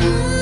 you.